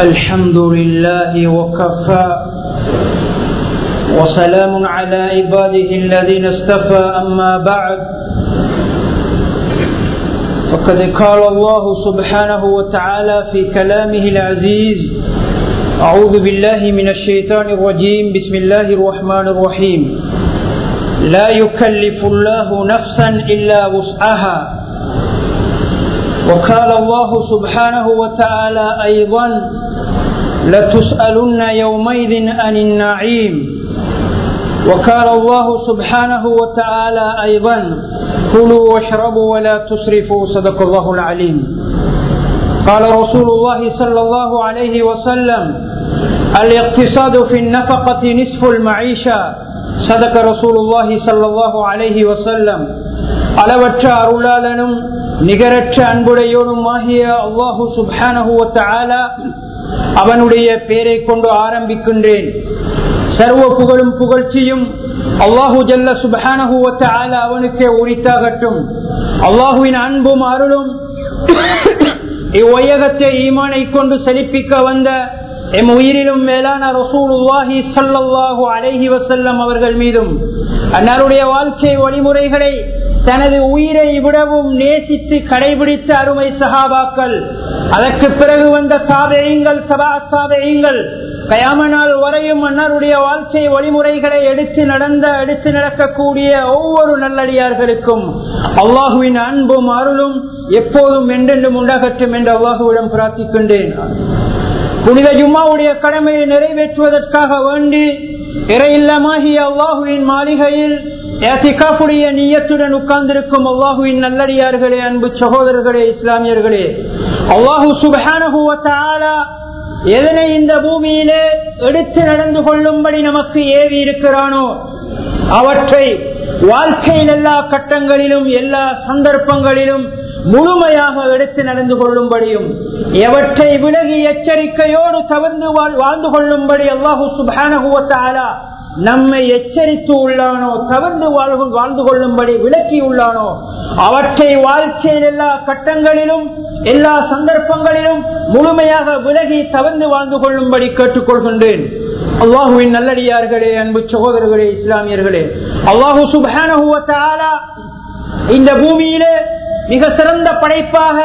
الحمد لله وكفى وسلام على عباده الذين استفى أما بعد فقد قال الله سبحانه وتعالى في كلامه العزيز أعوذ بالله من الشيطان الرجيم. بسم الله الرحمن الرحيم. لا يكلف الله نفسا إلا وسعها. وقال الله سبحانه وتعالى أيضا لتسألن يومئذ عن النعيم وقال الله سبحانه وتعالى أيضا كلوا واشربوا ولا تسرفوا صدق الله العليم قال رسول الله صلى الله عليه وسلم الاقتصاد في النفقة نصف المعيشة صدق رسول الله صلى الله عليه وسلم அளவற்ற அருளாளனும் நிகரற்ற அன்புடையோனும் ஆகிய அல்லாஹு சுபானஹுவத்தாலா அவனுடைய பெயரை கொண்டு ஆரம்பிக்கின்றேன். சர்வ புகழும் புகழ்ச்சியும் அல்லாஹு ஜல்ல சுபானஹுவத்தாலா அவனுக்கே உரித்தாகட்டும். அல்லாஹுவின் அன்பும் அருளும் இவ்வையகத்தை ஈமானை கொண்டு செழிப்பிக்க வந்த எம் உயிரிலும் மேலான ரசூலுவாஹி சல்லாஹு அலைஹி வசல்லம் அவர்கள் மீதும் அன்னாருடைய வாழ்க்கை வழிமுறைகளை தனது உயிரை விடவும் நேசித்து கடைபிடித்த அருமை சகாபாக்கள் அதற்கு பிறகு வந்த சாதையுங்கள் சபா சாதையுங்கள் கயாமனால் வரையும் அன்னாருடைய வாழ்க்கை வழிமுறைகளை எடுத்து நடந்த எடுத்து நடக்கக்கூடிய ஒவ்வொரு நல்லடியார்களுக்கும் அல்லாஹுவின் அன்பும் அருளும் எப்போதும் என்றென்றும் உண்டாகட்டும் என்று அல்லாஹுவிடம் பிரார்த்திக்கின்றேன். புனித ஜும்மாவுடைய கடமையை நிறைவேற்றுவதற்காக வேண்டி இறையில்லமாகிய அவ்வாஹுவின் மாளிகையில் ஏசிகாப்புடைய நீயத்துடன் உட்கார்ந்திருக்கும் அவ்வாஹுவின் நல்லடியார்களே அன்பு சகோதரர்களே இஸ்லாமியர்களே. அவ்வாஹு சுபஹானஹுவத்தாலா எதனை இந்த பூமியிலே எடுத்து நடந்து கொள்ளும்படி நமக்கு ஏவி இருக்கிறானோ அவற்றை வாழ்க்கையில் எல்லா கட்டங்களிலும் எல்லா சந்தர்ப்பங்களிலும் முழுமையாக எடுத்து நடந்து கொள்ளும்படியும் எவற்றை விலகி எச்சரிக்கையோடு தவிர்த்து வாழ்ந்து கொள்ளும்படி அல்லாஹூ சுபானகுவத்தாலா நம்மை எச்சரித்து உள்ளானோ தவிர்த்து வாழ்ந்து கொள்ளும்படி விளக்கி உள்ளானோ அவற்றை வாழ்க்கையில் எல்லா கட்டங்களிலும் எல்லா சந்தர்ப்பங்களிலும் முழுமையாக விலகி தவிர்த்து வாழ்ந்து கொள்ளும்படி கேட்டுக்கொள்கின்றேன். அல்லாஹுவின் நல்லடியார்களே அன்பு சகோதரர்களே இஸ்லாமியர்களே அல்லாஹு சுபானகுவத்தாலா இந்த பூமியிலே மிக சிறந்த படைப்பாக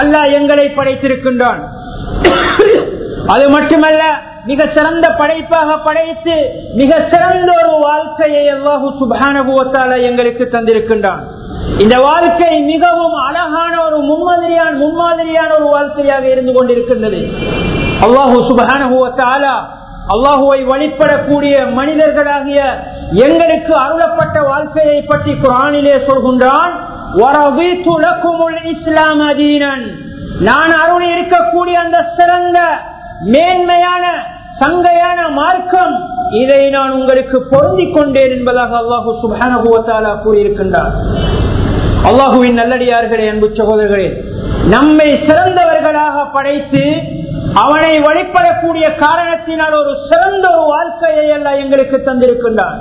அல்லாஹ் எங்களை படைத்திருக்கின்றான். அது மட்டுமல்ல மிக சிறந்த படைப்பாக படைத்து மிக சிறந்த ஒரு வாழ்க்கையை அல்லாஹு சுபானுவத்தால எங்களுக்கு தந்திருக்கின்றான். இந்த வாழ்க்கை மிகவும் அழகான ஒரு முன்மாதிரியான முன்மாதிரியான ஒரு வாழ்க்கையாக இருந்து கொண்டிருக்கின்றது. அல்லாஹு சுபானுவத்தாலா அல்லாஹுவை வழிபடக்கூடிய மனிதர்களாகிய எங்களுக்கு அருளப்பட்ட வாழ்க்கையை பற்றி குரானிலே சொல்கின்றான். இஸ்லாம் அதீனன் நான் அருள் இருக்கக்கூடிய அந்த சிறந்த மேன்மையான சங்கையான மார்க்கம் இதை நான் உங்களுக்கு பொருந்திக் கொண்டேன் என்பதாக அல்லாஹு சுபானுவத்தாலா கூறியிருக்கின்றார். அல்லாஹுவின் நல்லடியார்களே அன்பு சகோதரர்களே நம்மை சிறந்தவர்களாக படைத்து அவனை வழிபடக்கூடிய காரணத்தினால் ஒரு சிறந்த ஒரு வாழ்க்கையை எல்லாம் எங்களுக்கு தந்திருக்கின்றார்.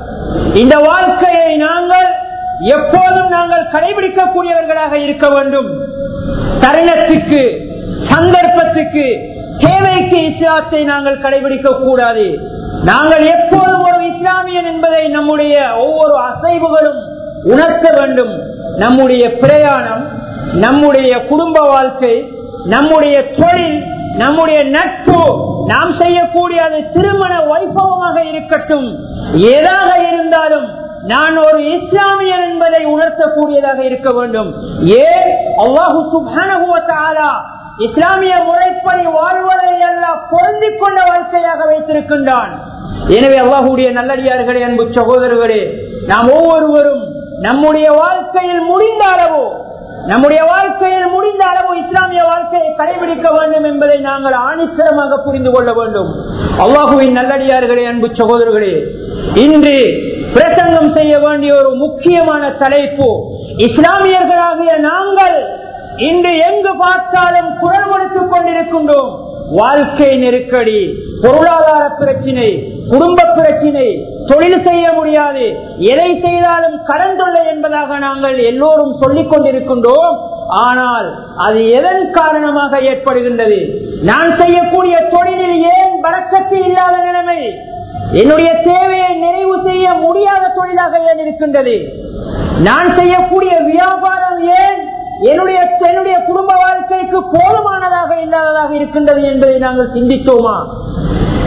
இந்த வாழ்க்கையை நாங்கள் எப்போதும் நாங்கள் கடைபிடிக்கக்கூடியவர்களாக இருக்க வேண்டும். தருணத்துக்கு சந்தர்ப்பத்துக்கு தேவைக்கு இஸ்லாத்தை நாங்கள் கடைபிடிக்க கூடாது. நாங்கள் எப்போதும் ஒரு இஸ்லாமியன் என்பதை நம்முடைய ஒவ்வொரு அசைவுகளும் உணர்த்த வேண்டும். நம்முடைய பிரயாணம் நம்முடைய குடும்ப வாழ்க்கை நம்முடைய தொழில் நம்முடைய நட்பு நாம் செய்யக்கூடிய அது திருமண வைபவமாக இருக்கட்டும். ஏதாக இருந்தாலும் நான் ஒரு இஸ்லாமியன் என்பதை உணர்த்தக்கூடியதாக இருக்க வேண்டும். ஏன்? அல்லாஹு சுபானுவத்தாலா இஸ்லாமிய முறைப்படி வாழ்வதை எல்லாம் பொருந்திக் கொண்ட வாழ்க்கையாக வைத்திருக்கின்றான். எனவே அல்லாஹுடைய நல்லடியார்களே அன்பு சகோதரர்களே நாம் ஒவ்வொருவரும் நம்முடைய வாழ்க்கையில் முடிந்த அளவோ நம்முடைய வாழ்க்கையில் முடிந்த அளவு இஸ்லாமிய வாழ்க்கையை கடைபிடிக்க வேண்டும் என்பதை நாங்கள் ஆணிச்சரமாக புரிந்து கொள்ள வேண்டும். அல்லாஹுவின் நல்லடியார்களே அன்பு சகோதரர்களே இன்று பிரசங்கம் செய்ய வேண்டிய ஒரு முக்கியமான தலைப்பு இஸ்லாமியர்களாகிய நாங்கள் இன்று எங்கு பார்த்தாலும் குரல் கொடுத்துக் கொண்டிருக்கின்றோம். வாழ்க்கை நெருக்கடி பொருளாதார பிரச்சினை குடும்ப பிரச்சினை தொழில் செய்ய முடியாது எதை செய்தாலும் கடன் தொல்லை என்பதாக நாங்கள் எல்லோரும் சொல்லிக் கொண்டிருக்கின்றோம். ஆனால் அது எதன் காரணமாக ஏற்படுகின்றது? நான் செய்யக்கூடிய தொழிலில் ஏன் வழக்கத்தில் இல்லாத நிலைமை? என்னுடைய தேவையை நிறைவு செய்ய முடியாத தொழிலாக ஏன் இருக்கின்றது. நான் செய்யக்கூடிய வியாபாரம் ஏன் என்னுடைய என்னுடைய குடும்ப வாழ்க்கைக்கு போதுமானதாக இல்லாததாக இருக்கின்றது என்பதை நாங்கள் சிந்தித்தோமா?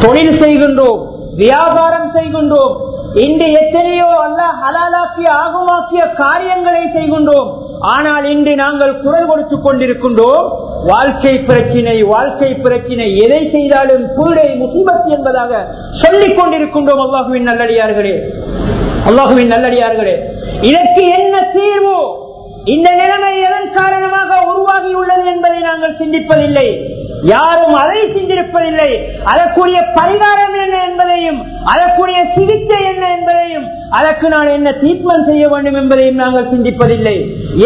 தொழில் செய்கின்றோம் வியாபாரம் செய்கின்றோம் இன்று எத்தனையோ அல்ல ஹலாலாக்கிய ஆகமாக்கிய காரியங்களை செய்கின்றோம். ஆனால் இன்று நாங்கள் குரல் கொடுத்துக் கொண்டிருக்கின்றோம். வாழ்க்கை பிரச்சினை வாழ்க்கை பிரச்சினை எதை செய்தாலும் பீடை முசிபத் என்பதாக சொல்லிக் கொண்டிருக்கின்றோம் அல்லாஹுவின் நல்லடியார்களே. அல்லாஹுவின் நல்லடியார்களே இதற்கு என்ன தீர்வு? இந்த நிலைமை எதன் காரணமாக உருவாகியுள்ளது என்பதை நாங்கள் சிந்திப்பதில்லை. யாரும் அதை சிந்திருப்பதில்லை அதற்குரிய பரிகாரம் என்ன என்பதையும் அதற்குரிய சிகிச்சை என்ன என்பதையும் அதற்கு நான் என்ன ட்ரீட்மெண்ட் செய்ய வேண்டும் என்பதையும் நாங்கள் சிந்திப்பதில்லை.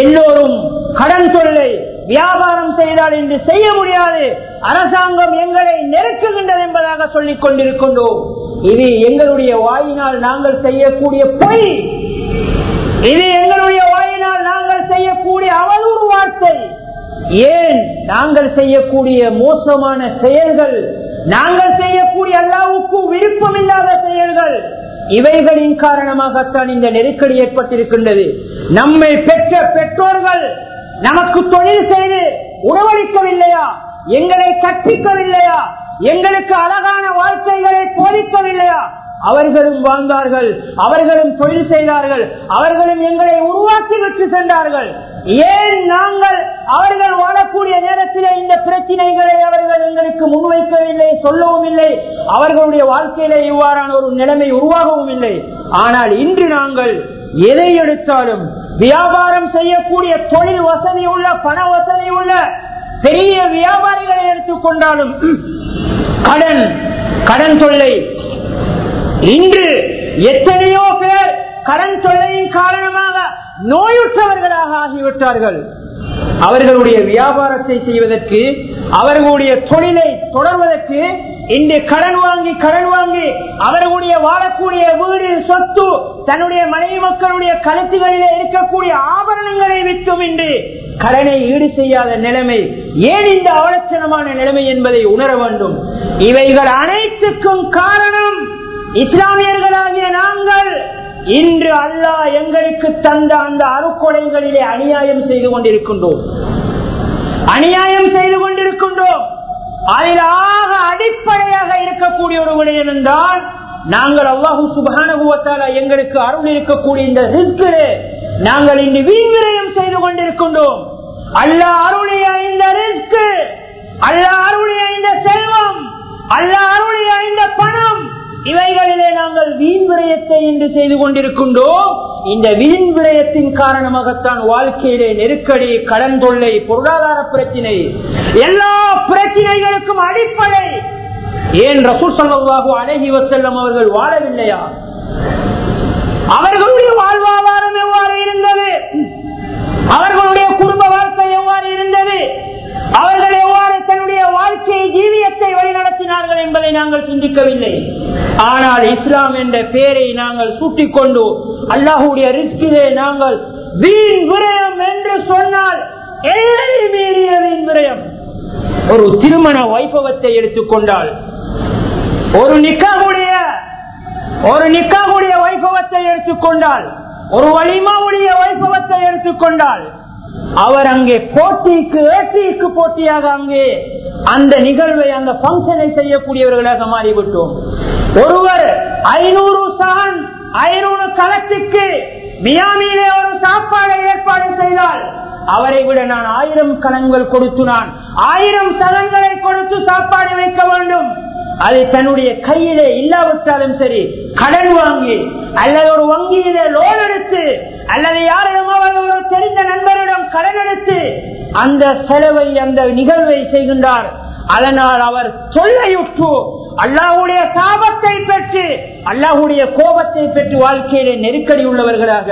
எல்லோரும் கடன் தொழிலை வியாபாரம் செய்தால் இன்று செய்ய முடியாது. அரசாங்கம் எங்களை நெருக்குகின்றது என்பதாக சொல்லிக் கொண்டிருக்கின்றோம். இது எங்களுடைய வாயினால் நாங்கள் செய்யக்கூடிய பொய். இது எங்களுடைய வாயினால் நாங்கள் செய்யக்கூடிய அவதூறு வார்த்தை. ஏன் நாங்கள் செய்யக்கூடிய மோசமான செயல்கள் நாங்கள் செய்யக்கூடிய எல்லாவுக்கும் விருப்பம் இல்லாத செயல்கள் இவைகளின் காரணமாகத்தான் இந்த நெருக்கடி ஏற்பட்டிருக்கின்றது. நம்மை பெற்ற பெற்றோர்கள் நமக்கு தொழில் செய்து உணவளிக்கவில்லையா? எங்களை கற்பிக்கவில்லையா? எங்களுக்கு அழகான வாழ்க்கைகளை போதிக்கவில்லையா? அவர்களும் வாழ்ந்தார்கள் அவர்களும் தொழில் செய்தார்கள் அவர்களும் எங்களை உருவாக்கி விட்டு சென்றார்கள். ஏன் நாங்கள் அவர்கள் வாழக்கூடிய நேரத்திலே இந்த பிரச்சனைகளை அவர்கள் எங்களுக்கு முன்வைக்கவில்லை சொல்லவும் இல்லை அவர்களுடைய வாழ்க்கையிலே இவ்வாறான ஒரு நிலைமை உருவாகவும் இல்லை. ஆனால் இன்று நாங்கள் எதை எடுத்தாலும் வியாபாரம் செய்யக்கூடிய தொழில் வசதி உள்ள பண வசதி உள்ள பெரிய வியாபாரிகளை எடுத்துக்கொண்டாலும் கடன் கடன் தொல்லை இன்று எத்தனையோ பேர் கடன் தொல்லையின் காரணமாக நோயுற்றவர்களாக ஆகிவிட்டார்கள். அவர்களுடைய வியாபாரத்தை செய்வதற்கு அவர்களுடைய தொழிலை தொடர்வதற்கு இன்று கடன் வாங்கி கடன் வாங்கி அவர்களுடைய வாழக்கூடிய வீடு சொத்து தன்னுடைய மனைவி மக்களுடைய கருத்துகளிலே இருக்கக்கூடிய ஆபரணங்களை விற்கும் இன்று கடனை ஈடு செய்யாத நிலைமை ஏன் இந்த அவலட்சணமான நிலைமை என்பதை உணர வேண்டும். இவைகள் அனைத்துக்கும் காரணம் இஸ்லாமியர்களாகிய நாங்கள் இன்று அல்லாஹ் எங்களுக்கு தந்த அந்த அருக்கொலைகளிலே அநியாயம் செய்து கொண்டிருக்கின்றோம். அநியாயம் செய்து கொண்டிருக்கின்றோம். அதில் ஆக அடிப்படையாக இருக்கக்கூடிய ஒரு விடயம் என்றால் நாங்கள் அவ்வாஹு சுபானுவத்தால எங்களுக்கு அருள் இருக்கக்கூடிய இந்த ரிஸ்கிலே நாங்கள் இன்று வீங்கிரயம் செய்து கொண்டிருக்கின்றோம். அல்ல அருளிய இந்த ரிஸ்க் அல்ல அருளிய இந்த செல்வம் அல்ல அருளிய இந்த பணம் இவைகளிலே நாங்கள் வீண் விரயத்தை என்று செய்து கொண்டிருக்கின்றோம். இந்த வீண் விரயத்தின் காரணமாகத்தான் வாழ்க்கையிலே நெருக்கடி கடன் தொல்லை பொருளாதார பிரச்சினை எல்லா பிரச்சினைகளுக்கும் அடிப்படை. ஏன் ரசூல் சல்லாஹூ அழகி வசல்லம் அவர்கள் வாழவில்லையா? அவர்களுடைய வாழ்வாதாரம் எவ்வாறு இருந்தது? அவர்களுடைய குடும்ப வாழ்க்கை எவ்வாறு இருந்தது? அவர்கள் எவ்வாறு தன்னுடைய வாழ்க்கையை ஜீவியத்தை வழிநடத்தினார்கள் என்பதை நாங்கள் சிந்திக்கவில்லை. ஆனால் இஸ்லாம் என்ற பெயரை நாங்கள் சூட்டிக் கொண்டு அல்லாஹுடைய ரிஸ்கிலே நாங்கள் வீண் விரயம் என்று சொன்னால் எல்லை மீறிய வீண் விரயம். ஒரு திருமண வைபவத்தை எடுத்துக்கொண்டால் ஒரு நிக்காவுடைய ஒரு நிக்காவுடைய வைபவத்தை எடுத்துக்கொண்டால் ஒரு வலிமாவுடைய வைபவத்தை எடுத்துக்கொண்டால் அவர் அங்கே போட்டிக்கு ஏற்றிக்கு போட்டியாக அங்கே அந்த நிகழ்வை அந்த பங்கனை செய்யக்கூடியவர்களாக மாறிவிட்டோம். ஒருவர் ஐநூறு சான் ஐநூறு களத்துக்கு மியாமியிலே ஒரு சாப்பாடை ஏற்பாடு செய்தால் அவரை விட நான் ஆயிரம் கலங்கள் கொடுத்து நான் ஆயிரம் சதங்களை கொடுத்து சாப்பாடு வைக்க வேண்டும். அது தன்னுடைய கையிலே இல்லாவிட்டாலும் சரி கடன் வாங்கி அல்லது ஒரு வங்கியிலே லோன் எடுத்து அல்லது யாரிடமாவது ஒரு தெரிந்த நண்பரிடம் கடன் எடுத்து அந்த செலவை அந்த நிகழ்வை செய்கின்றார். அதனால் அவர் சொல்லையுற்று அல்லாஹுடைய சாபத்தை பெற்று அல்லாஹுடைய கோபத்தை பெற்று வாழ்க்கையிலே நெருக்கடி உள்ளவர்களாக.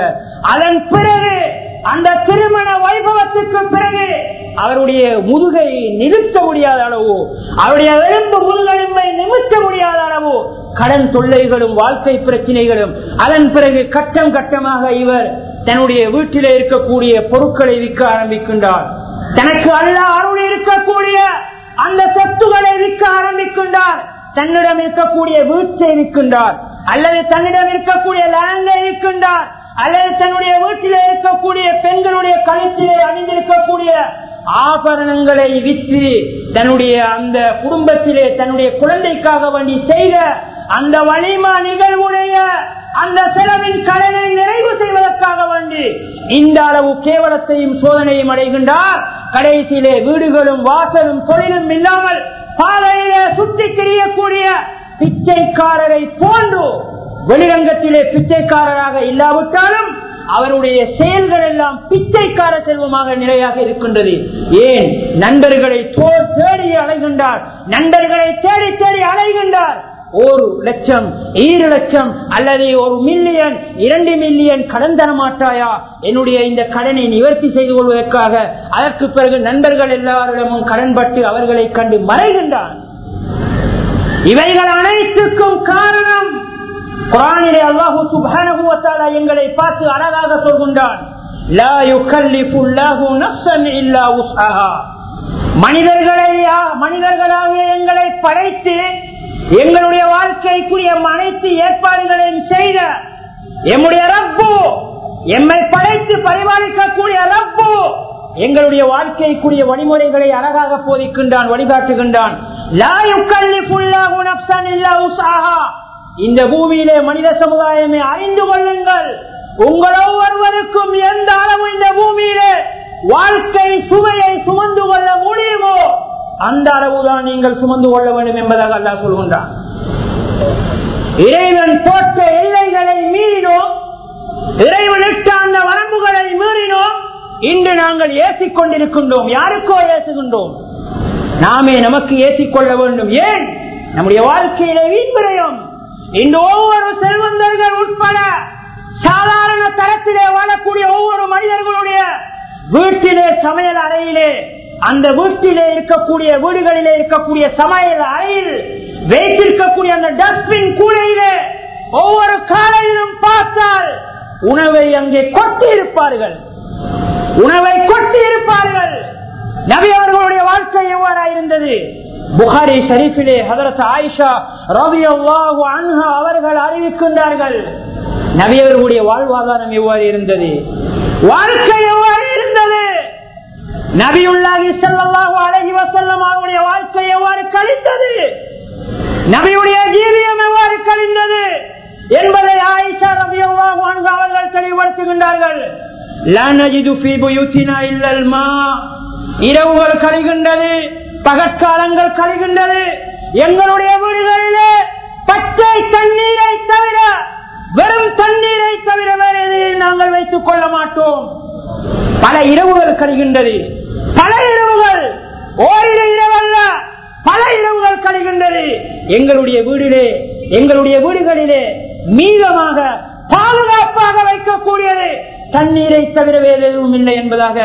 அதன் பிறகு அந்த திருமண வைபவத்துக்கு பிறகு அவருடைய முதுகை நிறுத்த முடியாத அளவு அவருடைய எலும்பு முதுகெலும்பை நிமித்த முடியாத அளவு கடன் தொல்லைகளும் வாழ்க்கை பிரச்சனைகளும் அதன் பிறகு கட்டம் கட்டமாக இவர் தன்னுடைய வீட்டிலே இருக்கக்கூடிய பொருட்களை விற்க ஆரம்பிக்கின்றார். தனக்கு அல்ல அருள் இருக்கக்கூடிய அந்த சொத்துக்களை விற்க ஆரம்பிக்கின்றார். தன்னிடம் இருக்கக்கூடிய வீட்டை விற்கின்றார். அல்லது தன்னிடம் இருக்கக்கூடிய லேண்டை விற்கின்றார். அல்லது தன்னுடைய வீட்டிலே இருக்கக்கூடிய பெண்களுடைய கழுத்திலே அணிந்திருக்கக்கூடிய ஆபரணங்களை விற்று தன்னுடைய அந்த குடும்பத்திலே தன்னுடைய குழந்தைக்காக வேண்டி செய்த அந்த வலிமா நிகழ்வுடைய அந்த செலவின் கடனை நிறைவு செய்வதற்காக வேண்டி இந்த அளவு கேவலத்தையும் சோதனையும் அடைகின்றார். கடைசியிலே வீடுகளும் வாசலும் தொழிலும் இல்லாமல் பாதையிலே சுற்றி கிரியக்கூடிய பிச்சைக்காரரை போன்று வெளிரங்கத்திலே பிச்சைக்காரராக இல்லாவிட்டாலும் அவருடைய செயல்கள் எல்லாம் பிச்சைக்கார செல்வமாக நிலையாக இருக்கின்றது. ஏன்? நண்பர்களை தேடி அலைகின்றார். நண்பர்களை தேடி தேடி அலைகின்றார். ஒரு லட்சம் ஈரு லட்சம் அல்லது ஒரு மில்லியன் இரண்டு மில்லியன் கடன் தர மாட்டாயா? என்னுடைய இந்த கடனை நிவர்த்தி செய்து கொள்வதற்காக. அதற்கு பிறகு நண்பர்கள் எல்லாரிடமும் கடன்பட்டு அவர்களை கண்டு மறைகின்றான். இவைகள் அனைத்துக்கும் காரணம் குரானிலே அல்லாஹு சுப்ஹானஹு எங்களை பார்த்து அழகாக சொல்கின்றான். லா இல்லா மனிதர்களை மனிதர்களாக எங்களை படைத்து எங்களுடைய வாழ்க்கைக்குரிய அனைத்து ஏற்பாடுகளையும் செய்த எம்முடைய ரப்பு எம்மை படைத்து பரிபாலிக்கக்கூடிய ரப்பு எங்களுடைய வாழ்க்கைக்குரிய வழிமுறைகளை அழகாக போதிக்கின்றான் வழிகாட்டுகின்றான். இந்த பூமியிலே மனித சமுதாயமே அறிந்து கொள்ளுங்கள். உங்கள் ஒவ்வொருவருக்கும் எந்த அளவு இந்த பூமியிலே வாழ்க்கை சுவையை சுமந்து கொள்ள முடியுமோ அந்த அளவுதான் நீங்கள் சுமந்து கொள்ள வேண்டும் என்பதாக அல்லா சொல்கின்றான். இறைவன் போட்ட எல்லைகளை மீறினோம். இறைவனுக்கு அந்த வரம்புகளை மீறினோம். இன்று நாங்கள் ஏசிக் கொண்டிருக்கின்றோம் யாருக்கோ ஏசுகின்றோம்? நாமே நமக்கு ஏசிக்கொள்ள வேண்டும். ஏன்? நம்முடைய வாழ்க்கையிலே வீண்விரயம் இந்த ஒவ்வொரு செல்வந்தர்கள் உட்பட சாதாரண தரத்திலே வாழக்கூடிய ஒவ்வொரு மனிதர்களுடைய வீட்டிலே சமையல் அறையிலே அந்த வீட்டிலே இருக்கக்கூடிய வீடுகளிலே இருக்கக்கூடிய சமையல் அறையில் வைத்திருக்கக்கூடிய அந்த டஸ்ட்பின் கூடையிலே ஒவ்வொரு காலையிலும் பார்த்தால் உணவை அங்கே கொட்டி இருப்பார்கள் உணவை கொட்டி இருப்பார்கள் நபி அவர்களுடைய வாழ்க்கை எவ்வாறாயிருந்தது? புகாரி ஷரீஃபிலே ஹதரத் ஆயிஷா ரவி அன்ஹா அவர்கள் அறிவிக்கின்றார்கள். நபியவர்களுடைய வாழ்வாதாரம் எவ்வாறு இருந்தது? வாழ்க்கை எவ்வாறு இருந்தது? நபியுள்ளாகி ஸல்லல்லாஹு அலைஹி வஸல்லம் அவருடைய வாழ்க்கை எவ்வாறு கழிந்தது? நபியுடைய ஜீவியம் எவ்வாறு கழிந்தது? என்பதை ஆயிஷா ரலியல்லாஹு அன்ஹா அவர்கள் தெளிவுபடுத்துகின்றார்கள். லா நஜிது ஃபீ புயூத்தினா இல்லல் மா. இரவுகள் கழிகின்றது. பகற்காலங்கள் கழிகின்றது. எங்களுடைய வீடுகளிலே பச்சை தண்ணீரை தவிர வெறும் தண்ணீரை தவிர வேறு எதையும் நாங்கள் வைத்துக் கொள்ள மாட்டோம். பல இரவுகள் கழிகின்றது. பல இரவுகள் ஓரிரு இரவல்ல பல இரவுகள் கழிகின்றது. எங்களுடைய வீடிலே எங்களுடைய வீடுகளிலே மீதமாக பாதுகாப்பாக வைக்கக்கூடியது தண்ணீரை தவிர வேறு எதுவும் இல்லை என்பதாக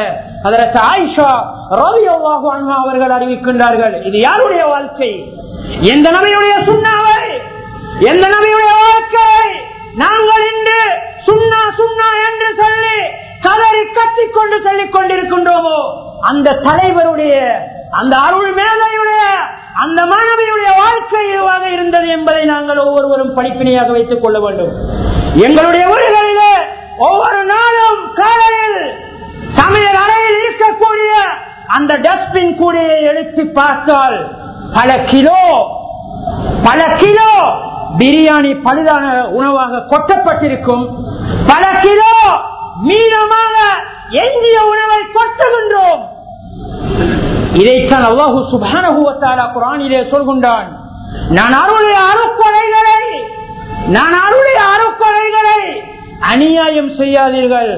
அவர்கள் அறிவிக்கின்றார்கள். இது யாருடைய வாழ்க்கை? எந்த நபையுடைய சுண்ணாவை எந்த நபையுடைய வாழ்க்கை? நாங்கள் இன்று சுண்ணா சுண்ணா என்று சொல்லி கதறி கத்திக்கொண்டு சொல்லிக் கொண்டிருக்கின்றோமோ? அந்த தலைவருடைய அந்த அருள் மேலையுடைய அந்த மாணவியுடைய வாழ்க்கை எதுவாக இருந்தது என்பதை நாங்கள் ஒவ்வொருவரும் படிப்பினையாக வைத்துக் கொள்ள வேண்டும். எங்களுடைய வீடுகளிலே ஒவ்வொரு நாளும் காலையில் சமையல் அறையில் இருக்கக்கூடிய அந்த டஸ்ட்பின் கூடையை எடுத்து பார்த்தால் பல கிலோ பல கிலோ பிரியாணி பழுதான உணவாக கொட்டப்பட்டிருக்கும். பல கிலோ மீனமாக எஞ்சிய உணவை கொட்டுகின்றோம் இதைத்தான் அல்லாஹு சுபானுவத்தாலா குரானிலே சொல்கின்றான். நான் அருளுடைய அருக்கொலைகளை நான் அருளுடைய அருக்கொலைகளை அநியாயம் செய்யாதீர்கள்.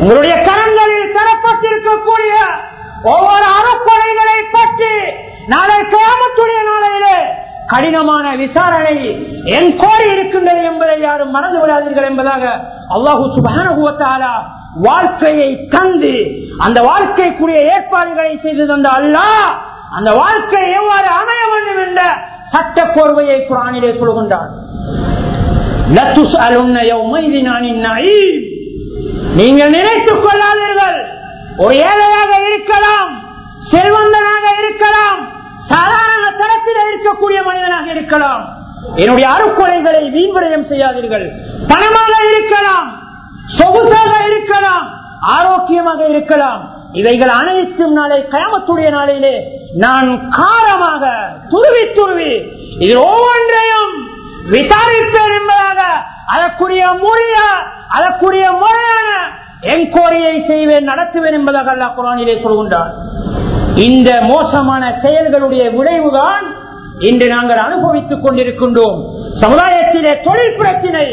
உங்களுடைய கரங்களில் தரப்பட்டிருக்கக்கூடிய ஒவ்வொரு அறப்படைகளை பற்றி நாளை கிராமத்துடைய நாளையிலே கடினமான விசாரணை என் கோரி இருக்கின்றது என்பதை யாரும் மறந்து விடாதீர்கள் என்பதாக அல்லாஹூ சுபானுவத்தாலா வாழ்க்கையை தந்து அந்த வாழ்க்கைக்குரிய ஏற்பாடுகளை செய்து தந்த அல்லாஹ் அந்த வாழ்க்கை எவ்வாறு அமைய வேண்டும் என்ற சட்ட போர்வையை குரானிலே சொல்கின்றார் நீங்கள் நினைத்துக் கொள்ளாதீர்கள். ஒரு ஏழையாக இருக்கலாம் செல்வந்தனாக இருக்கலாம் சாதாரண தரத்தில் இருக்கக்கூடிய மனிதனாக இருக்கலாம். என்னுடைய அறுக்குறைகளை வீண்விரயம் செய்யாதீர்கள். பணமாக இருக்கலாம் சொகுசாக இருக்கலாம் ஆரோக்கியமாக இருக்கலாம். இவைகள் அனைத்தும் நாளை கயமத்துடைய நாளிலே நான் காரமாக துருவி துருவி இது ஒவ்வொன்றையும் விசாரிப்பேன் என்பதாக அதற்குரிய முறைய அதற்குரிய முறையான என்கொயரியை செய்வேன் நடத்துவேன் என்பதாக அல்லா குரானிலே சொல்கின்றார் இந்த மோசமான செயல்களுடைய விளைவுதான் இன்று நாங்கள் அனுபவித்துக் கொண்டிருக்கின்றோம். சமுதாயத்திலே தொழில் பிரச்சினை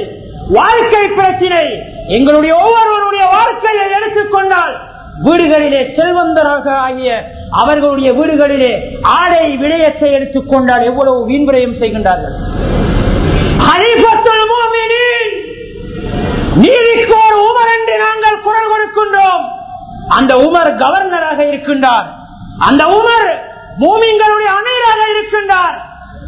வாழ்க்கை பிரச்சினை எங்களுடைய ஒவ்வொருவருடைய வாழ்க்கையை எடுத்துக்கொண்டால் வீடுகளிலே செல்வந்தராக ஆகிய அவர்களுடைய வீடுகளிலே ஆடை விடயத்தை எடுத்துக்கொண்டால் எவ்வளவு வீண்விரயம் செய்கின்றார்கள். நீதிக்கோர் உமர் என்று நாங்கள் குரல் கொடுக்கின்றோம். அந்த உமர் கவர்னராக இருக்கின்றார். அந்த உமர் பூமிங்களுடைய அமீராக இருக்கின்றார்.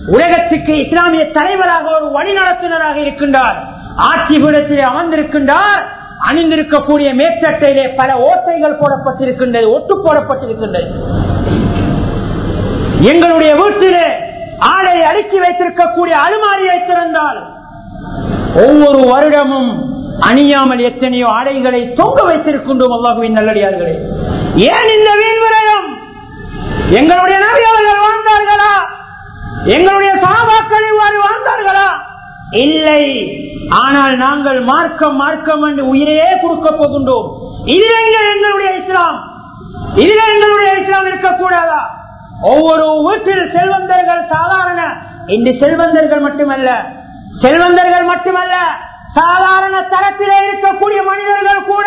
உலகத்துக்கு இஸ்லாமிய தலைவராக ஒரு வழிநடத்தினராக இருக்கின்றார். ஆட்சி பீடத்திலே அமர்ந்திருக்கின்றார். அணிந்திருக்கக்கூடிய மேற்சட்டையிலே பல ஓட்டைகள் போடப்பட்டிருக்கின்றது ஒட்டு போடப்பட்டிருக்கின்றது. எங்களுடைய வீட்டிலே ஆடை அடுக்கி வைத்திருக்கக்கூடிய அலுமாரியை திறந்தால் ஒவ்வொரு வருடமும் அணியாமல் எத்தனையோ ஆடைகளை தொங்க வைத்திருக்கின்றோம் அல்லாஹுவின் நல்லடியார்களே. ஏன் இந்த வீண்விரயம் எங்களுடைய நபி அவர்கள் வாழ்ந்தார்களா? எங்களுடைய சாபாக்கள் இவ்வாறு வாழ்ந்தார்களா? இல்லை. ஆனால் நாங்கள் மார்க்கம் மார்க்கம் என்று உயிரையே கொடுக்க போகின்றோம். இதுல எங்களுடைய இஸ்லாம். இதுல எங்களுடைய இஸ்லாம் இருக்கக்கூடாதா? ஒவ்வொரு வீட்டில் செல்வந்தர்கள் சாதாரண. இன்று செல்வந்தர்கள் மட்டுமல்ல. செல்வந்தர்கள் மட்டுமல்ல. சாதாரண தரத்திலே இருக்கக்கூடிய மனிதர்கள் கூட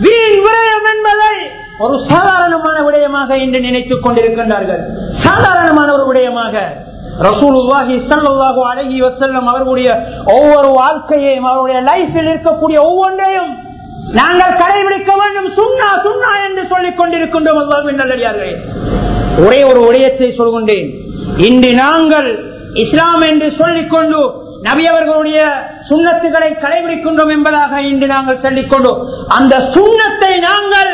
வீண் விரயம் என்பதை ஒரு சாதாரணமான விடயமாக இன்று நினைத்துக் கொண்டிருக்கின்றார்கள். சாதாரணமான ஒரு விடயமாக. ரசூலுல்லாஹி ஸல்லல்லாஹு அலைஹி வஸல்லம் அவர்களுடைய ஒவ்வொரு வாழ்க்கையையும் அவருடைய லைஃபில் இருக்கக்கூடிய ஒவ்வொன்றையும் நாங்கள் கடைபிடிக்க வேண்டும். சுண்ணா சுண்ணா என்று சொல்லிக் கொண்டிருக்கின்றோம் அல்லாஹ்வின் நல்லடியார்களே. ஒரே ஒரு உடையத்தை சொல்கின்றேன். இன்று நாங்கள் இஸ்லாம் என்று சொல்லிக்கொண்டு நபியவர்களுடைய சுண்ணத்துகளை கடைபிடிக்கின்றோம் என்பதாக இன்று நாங்கள் சொல்லிக்கொண்டோம் அந்த சுண்ணத்தை நாங்கள்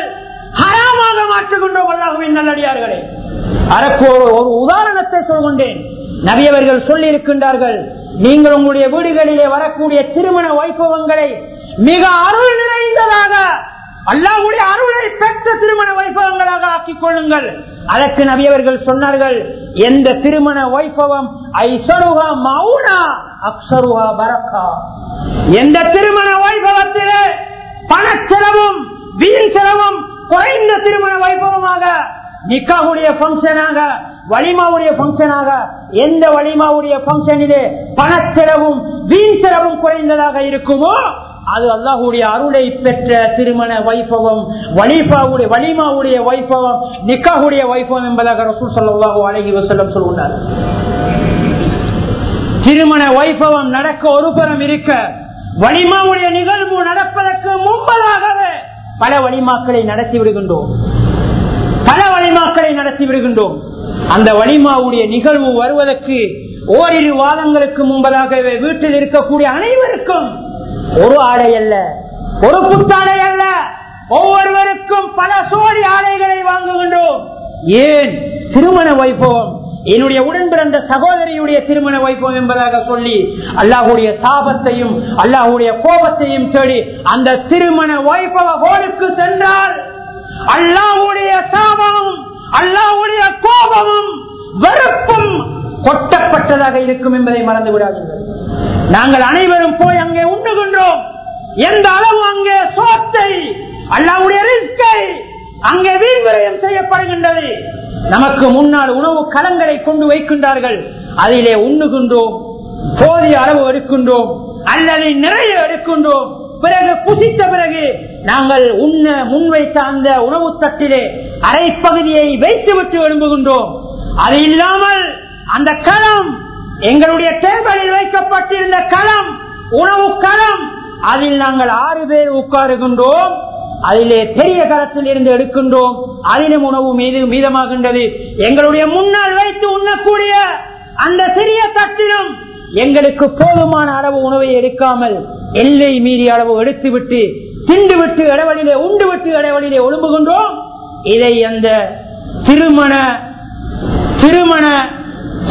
ஹராமாக மாற்றுகின்றோம் அல்லாஹுவின் நல்லடியார்களே. அதற்கு ஒரு உதாரணத்தை சொல்கின்றேன் நவியவர்கள் சொல்லி இருக்கின்றார்கள் நீங்கள் உங்களுடைய வீடுகளிலே வரக்கூடிய திருமண வைபவங்களை மிக அருள் நிறைந்ததாக அல்லாவுடைய அருளை பெற்ற திருமண வைபவங்களாக ஆக்கிக் கொள்ளுங்கள். அதற்கு நவியவர்கள் சொன்னார்கள் எந்த திருமண வைபவம்? ஐசருகா மௌனா அக்ஷருகா பரக்கா. எந்த திருமண வைபவத்திலே பண செலவும் வீண் செலவும் குறைந்த திருமண வைபவமாக நிக்காவுடைய பங்கனாக வலிமாவுடைய பங்கனாக எந்த வலிமாவுடைய பங்கனிலே பணச்செலவும் வீண் செலவும் குறைந்ததாக இருக்குமோ? அது அல்லாஹுடைய அருளை பெற்ற திருமண வைபவம் வலிபாவுடைய வலிமாவுடைய வைபவம் நிக்காவுடைய வைபவம் என்பதாக ரசூல் சல்லாஹூ அழகி வசல்லம் சொல்கிறார் திருமண வைபவம் நடக்க ஒரு புறம் இருக்க வலிமாவுடைய நிகழ்வு நடப்பதற்கு முன்பதாகவே பல வலிமாக்களை நடத்தி விடுகின்றோம். பல வலிமாக்களை நடத்தி விடுகின்றோம். அந்த வலிமாவுடைய நிகழ்வு வருவதற்கு ஓரிரு வாதங்களுக்கு முன்பதாகவே வீட்டில் இருக்கக்கூடிய அனைவருக்கும் ஒரு ஆடை அல்ல ஒரு புத்தாடை அல்ல ஒவ்வொருவருக்கும் பல சோழி ஆடைகளை வாங்குகின்றோம். ஏன்? திருமண வைபவம். என்னுடைய உடன் பிறந்த சகோதரியுடைய திருமண வைபவம் என்பதாக சொல்லி அல்லாஹுடைய சாபத்தையும் அல்லாஹுடைய கோபத்தையும் தேடி அந்த திருமண வைபவ ஹோலுக்கு சென்றால் அல்லாவுடைய சாபமும் அல்லாஹுடைய கோபமும் வெறுப்பும் கொட்டப்பட்டதாக இருக்கும் என்பதை மறந்து விடாதீர்கள். நாங்கள் அனைவரும் போய் அங்கே உண்ணுகின்றோம் எந்த அளவு அங்கே சோத்தை அல்லாவுடைய ரிஸ்கை அங்கே வீண்விரயம் செய்யப்படுகின்றது. நமக்கு முன்னால் உணவு கலங்களை கொண்டு வைக்கின்றார்கள். அதிலே உண்ணுகின்றோம் போதிய அளவு எடுக்கின்றோம் அல்லது நிறைய எடுக்கின்றோம். பிறகு புசித்த பிறகு நாங்கள் உண்ண முன்வைத்த அந்த உணவு தட்டிலே அரை பகுதியை வைத்துவிட்டு விரும்புகின்றோம் அது இல்லாமல் அந்த களம் எங்களுடைய டேபிளில் வைக்கப்பட்டிருந்த களம் உணவு களம் அதில் நாங்கள் ஆறு பேர் உட்காருகின்றோம். அதிலே பெரிய களத்தில் இருந்து எடுக்கின்றோம். அதிலும் உணவு மீது மீதமாகின்றது. எங்களுடைய முன்னால் வைத்து உண்ணக்கூடிய அந்த சிறிய தட்டிலும் எங்களுக்கு போதுமான அளவு உணவை எடுக்காமல் எல்லை மீறிய அளவு எடுத்துவிட்டு திண்டு விட்டு இடைவெளியிலே உண்டு விட்டு இடைவெளியிலே ஒழும்புகின்றோம். இதை அந்த திருமண திருமண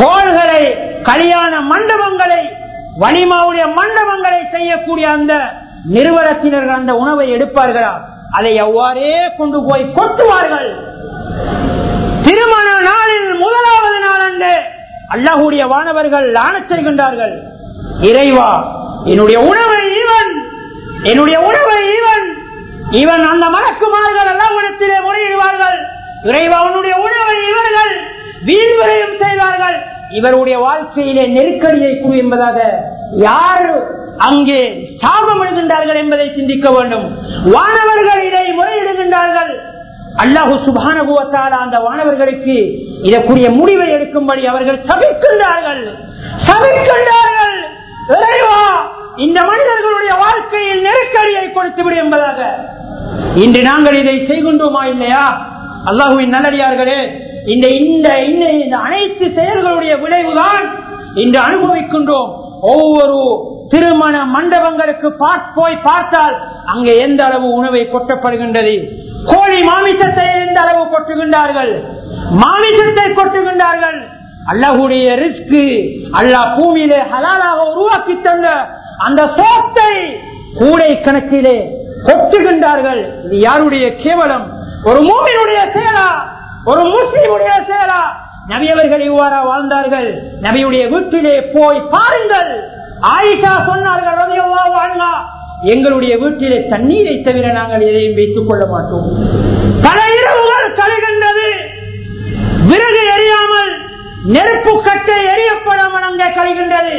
ஹோல்களை கல்யாண மண்டபங்களை வலிமாவுடைய மண்டபங்களை செய்யக்கூடிய அந்த நிறுவனத்தினர்கள் அந்த உணவை எடுப்பார்களா? அதை எவ்வாறே கொண்டு போய் கொட்டுவார்கள். திருமண நாளில் முதலாவது நாள் அன்று அல்லாஹுடைய வானவர்கள் லானச் செய்கின்றார்கள். இறைவா என்னுடைய உணவை இவன் என்னுடைய உணவை இவன் அந்த அந்த மலக்குமார்கள் இடத்திலே முறையிடுவார்கள். இறைவனுடைய உணவை இவர்கள் வீழ்வரையும் செய்வார்கள். இவருடைய வாழ்க்கையிலே நெருக்கடியை குவி என்பதாக யார் அங்கே சாபம் எழுகின்றார்கள் என்பதை சிந்திக்க வேண்டும். வானவர்கள் இதை முறையிடுகின்றார்கள். அல்லாஹு சுபானுபவத்தால் அந்த வானவர்களுக்கு இதற்குரிய முடிவை எடுக்கும்படி அவர்கள் சபிக்கின்றார்கள். சபிக்கின்றார்கள். இறைவா இந்த மனிதர்களுடைய வாழ்க்கையில் நெருக்கடியை கொடுத்துவிடும் என்பதாக. இன்று நாங்கள் இதை செய்கின்றோமா இல்லையா? அல்லாஹுவின் நல்லடியார்களே இந்த இந்த இந்த- இந்த அனைத்து செயல்களுடைய விளைவுதான் இன்று அனுபவிக்கின்றோம். ஒவ்வொரு திருமண மண்டபங்களுக்கு போய் பார்த்தால் அங்கே எந்த அளவு உணவை கொட்டப்படுகின்றது? கோழி மாமிசத்தை எந்த அளவு கொட்டுகின்றார்கள்? மாமிசத்தை கொட்டுகின்றார்கள். அல்லாஹுடைய ரிஸ்க் அல்லாஹ் பூமியிலே ஹலாலாக உருவாக்கி தந்த அந்த சோத்தை கூடை கணக்கிலே கொத்துகின்றார்கள் இது யாருடைய கேவலம்? ஒரு மூமினுடைய செயலா ஒரு முஸ்லிமுடைய செயலா நபியவர்கள் இவ்வாறா வாழ்ந்தார்கள். நபியுடைய வீட்டிலே போய் பாருங்கள். ஆயிஷா சொன்னார்கள் எங்களுடைய வீட்டிலே தண்ணீரை தவிர நாங்கள் எதையும் வைத்துக் கொள்ள மாட்டோம். பல இரவுகள் கழிகின்றது. விறகு எரியாமல் நெருப்பு கட்டை எரியப்பட அங்கே கழிகின்றது.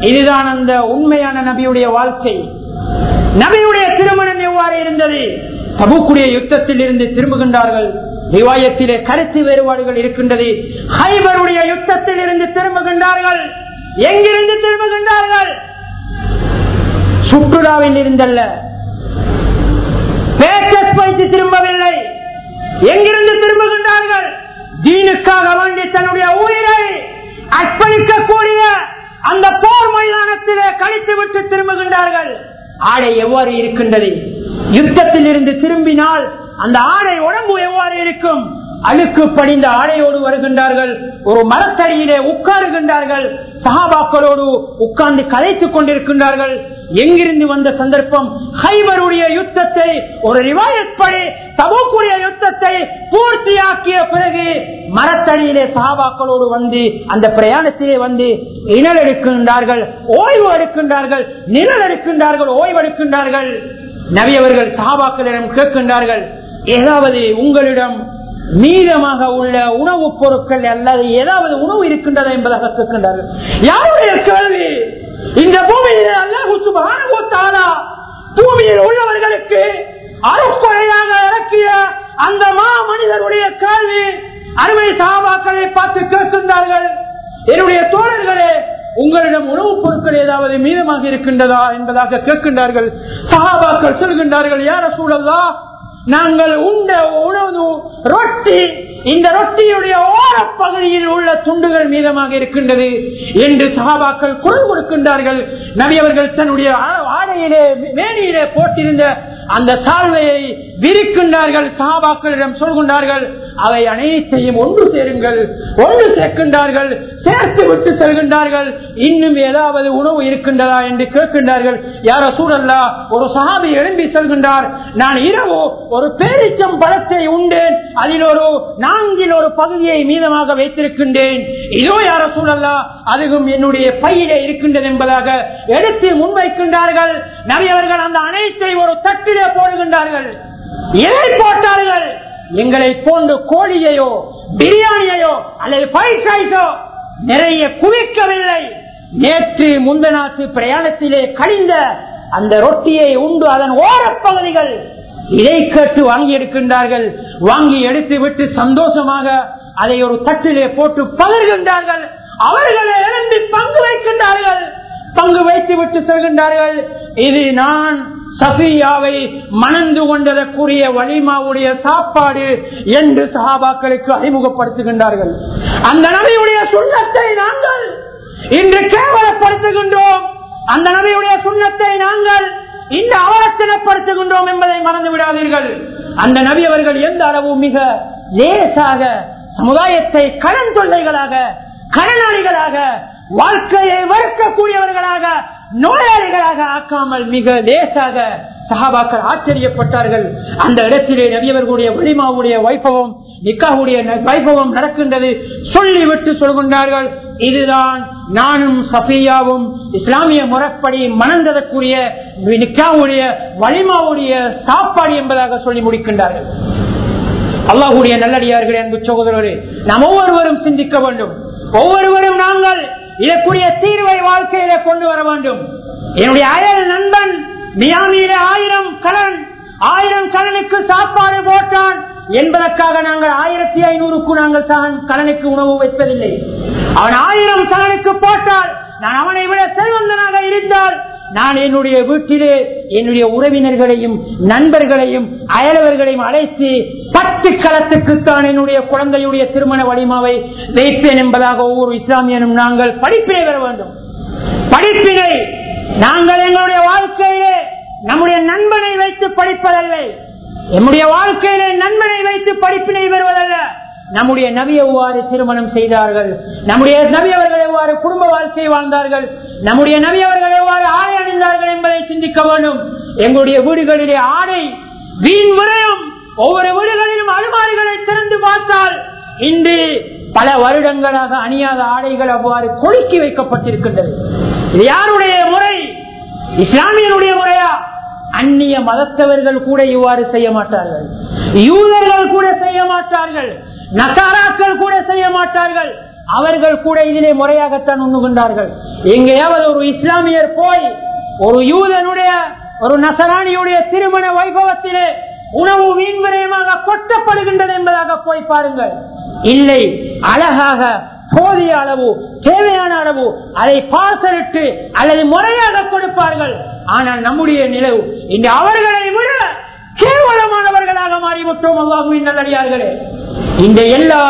இதுதான் அந்த உண்மையான நபியுடைய வாழ்க்கை. நபியுடைய திருமணம் எவ்வாறு இருந்தது? தபுக்குடைய யுத்தத்தில் இருந்து திரும்புகின்றார்கள். ரிவாயத்திலே கருத்து வேறுபாடுகள் இருக்கின்றது. ஹைபருடைய யுத்தத்தில் இருந்து திரும்புகின்றார்கள். எங்கிருந்து திரும்புகின்றார்கள்? சுற்றுலாவில் இருந்தல்ல. பேக்கஸ் வைத்து திரும்பவில்லை. எங்கிருந்து திரும்புகின்றார்கள்? தீனுக்காக வேண்டி தன்னுடைய உயிரை அர்ப்பணிக்கக்கூடிய அந்த போர் மைதானத்திலே கழித்து விட்டு திரும்புகின்றார்கள். ஆடை எவ்வாறு இருக்கின்றது? யுத்தத்தில் இருந்து திரும்பினால் அந்த ஆடை உடம்பு எவ்வாறு இருக்கும்? அழுக்கு படிந்த ஆடையோடு வருகின்றார்கள். ஒரு மரத்தடியிலே உட்காருகின்றார்கள். சகாபாக்களோடு உட்கார்ந்து கலைத்துக் கொண்டிருக்கின்றார்கள். எங்கிருந்து வந்த சந்தர்ப்பம்? ஹைபருடைய யுத்தத்தை ஒரு ரிவாயப்படி தபூக்குடைய யுத்தத்தை பூர்த்தியாக்கிய பிறகு மரத்தடியிலே சாபாக்களோடு வந்து அந்த பிரயாணத்திலே வந்து இணல் எடுக்கின்றார்கள் ஓய்வு எடுக்கின்றார்கள் நிழல் எடுக்கின்றார்கள் ஓய்வு எடுக்கின்றார்கள். நவியவர்கள் சாபாக்களிடம் கேட்கின்றார்கள் ஏதாவது உங்களிடம் மீதமாக உள்ள உணவுப் பொருட்கள் அல்லது ஏதாவது உணவு இருக்கின்றதா என்பதாக கேட்கின்றார்கள். யாருடைய கேள்வி? இந்த பூமியில் அல்லாஹு சுப்ஹானஹு வ தஆலா பூமியில் உள்ளவர்களுக்கு அருக்குறையாக இறக்கிய அந்த மா மனிதனுடைய கேள்வி அருமை சாபாக்களை பார்த்து கேட்கின்றார்கள். என்னுடைய தோழர்களே உங்களிடம் உணவுப் பொருட்கள் ஏதாவது மீதமாக இருக்கின்றதா என்பதாக கேட்கின்றார்கள். சகாபாக்கள் சொல்கின்றார்கள் யார சூழல்லா நாங்கள் உண்ட உணவு ரொட்டி இந்த ரொட்டியுடைய ஓரப்பகுதியில் உள்ள துண்டுகள் மீதமாக இருக்கின்றது என்று சகாபாக்கள் குரல் கொடுக்கின்றார்கள். நவியவர்கள் தன்னுடைய ஆடையிலே மேடையிலே போட்டிருந்த அந்த சால்வையை விரிக்கின்றார்கள். சகாபாக்களிடம் சொல்கின்றார்கள் அவை அனைத்தையும் ஒன்று சேருங்கள் ஒன்று சேர்க்கின்றார்கள் சேர்த்து விட்டு செல்கின்றார்கள். இன்னும் ஏதாவது உணவு இருக்கின்றதா என்று கேட்கின்றார்கள். யார சூழல்லா ஒரு சஹாபி எழும்பி செல்கின்றார். நான் இரவு ஒரு பேரிச்சம் பழத்தை உண்டேன். அதில் ஒரு நான்கில் ஒரு பகுதியை மீதமாக வைத்திருக்கின்றேன். இதோ யார சூழல்லா அதுவும் என்னுடைய பையிலே இருக்கின்றது என்பதாக எடுத்து முன்வைக்கின்றார்கள். நிறையவர்கள் அந்த அனைத்தை ஒரு தட்டிலே போடுகின்றார்கள். எதை போட்டார்கள்? எங்களை போன்று கோழியையோ பிரியாணியையோ அல்லது பைட் ரைஸோ நிறைய குவிக்கவில்லை. நேற்று முந்தநாத்து பிரயாணத்திலே கழிந்த அந்த ரொட்டியை உண்டு அதன் ஓரப்பகுதிகள் இதை கேட்டு வாங்கி எடுக்கின்றார்கள். வாங்கி எடுத்து விட்டு சந்தோஷமாக அதை ஒரு தட்டிலே போட்டு பகிர்கின்றார்கள். அவர்களை எழுந்து பங்கு வைக்கின்றார்கள். பங்கு வைத்து விட்டு செல்கின்றார்கள். இது நான் சஃபியாவை மணந்து கொண்டதற்குரிய வலிமாவுடைய சாப்பாடு என்று சஹாபாக்களுக்கு அறிமுகப்படுத்துகின்றார்கள். அந்த நபியுடைய சுண்ணத்தை நாங்கள் இன்று கேவலப்படுத்துகின்றோம். அந்த நபியுடைய சுண்ணத்தை நாங்கள் இந்த அவலத்தனப்படுத்துகின்றோம் என்பதை மறந்து விடாதீர்கள். அந்த நபி அவர்கள் எந்த அளவு மிக லேசாக சமுதாயத்தை கடன் தொல்லைகளாக கடனாளிகளாக வாழ்க்கையை வறுக்கக்கூடியவர்களாக நோயாளிகளாக ஆக்காமல் மிக லேசாக சஹாபாக்கள் ஆச்சரியப்பட்டார்கள். அந்த இடத்திலே நவியவர்களுடைய வலிமாவுடைய வைபவம் நிக்காவுடைய வைபவம் நடக்கின்றது. சொல்லிவிட்டு சொல்கின்றார்கள் இதுதான் நானும் சஃபியாவும் இஸ்லாமிய முறைப்படி மணந்ததற்குரிய நிக்காவுடைய வலிமாவுடைய சாப்பாடு என்பதாக சொல்லி முடிக்கின்றார்கள். அல்லாஹுடைய நல்லடியார்கள் அன்பு சகோதரர்களே நாம் ஒவ்வொருவரும் சிந்திக்க வேண்டும். ஒவ்வொருவரும் நாங்கள் இதற்குரிய தீர்வை வாழ்க்கையில கொண்டு வர வேண்டும். என்னுடைய அயல் நண்பன் மியாமியில ஆயிரம் கலன் ஆயிரம் கலனுக்கு சாப்பாடு போட்டான் என்பதற்காக நாங்கள் ஆயிரத்தி ஐநூறுக்கு நாங்கள் தான் கலனுக்கு உணவு வைப்பதில்லை. அவன் ஆயிரம் கலனுக்கு போட்டால் நான் அவனை விட செல்வந்தனாக இருந்தால் நான் என்னுடைய வீட்டிலே என்னுடைய உறவினர்களையும் நண்பர்களையும் அயலவர்களையும் அழைத்து பத்து களத்துக்குத்தான் என்னுடைய குழந்தையுடைய திருமண வலிமாவை வைப்பேன் என்பதாக ஒவ்வொரு இஸ்லாமியனும் நாங்கள் படிப்பினை பெற வேண்டும். படிப்பினை நாங்கள் எங்களுடைய வாழ்க்கையிலே நம்முடைய நண்பனை வைத்து படிப்பதில்லை. நம்முடைய வாழ்க்கையிலே நண்பனை வைத்து படிப்பினை பெறுவதல்ல. நம்முடைய நபி எவ்வாறு திருமணம் செய்தார்கள்? நம்முடைய நபி அவர்கள் எவ்வாறு குடும்ப வாழ்க்கையை வாழ்ந்தார்கள்? நம்முடைய நபி அவர்கள் எவ்வாறு ஆடை அணிந்தார்கள் என்பதை சிந்திக்க வேண்டும். எங்களுடைய வீடுகளிலே ஆடை வீண் விரயம் ஒவ்வொரு வீடுகளிலும் அலுமாரிகளை திறந்து பார்த்தால் இன்று பல வருடங்களாக அணியாத ஆடைகள் அவ்வாறு கொலுக்கி வைக்கப்பட்டிருக்கின்றது. இது யாருடைய முறை? இஸ்லாமியனுடைய முறையா? அந்நிய மதத்தவர்கள் கூட இவ்வாறு செய்ய மாட்டார்கள். யூதர்கள் கூட செய்ய மாட்டார்கள். நசாராக்கள் கூட செய்ய மாட்டார்கள். அவர்கள் கூட இதிலே முறையாகத்தான் உண்ணுகின்றார்கள். எங்கேயாவது ஒரு இஸ்லாமியர் போய் ஒரு யூதனுடைய ஒரு நசராணியுடைய திருமண வைபவத்திலே உணவு மீன்விரயமாக கொட்டப்படுகின்றது என்பதாக போய் பாருங்கள். இல்லை அழகாக போதிய அளவு தேவையான அளவு அதை பார்சலிட்டு அல்லது முறையாக கொடுப்பார்கள். ஆனால் நம்முடைய நிலவு இன்று அவர்களை விட கேவலமானவர்களாக மாறிவிட்டோம் அல்லாஹுவின் நல்லடியார்களே. இந்த எல்லா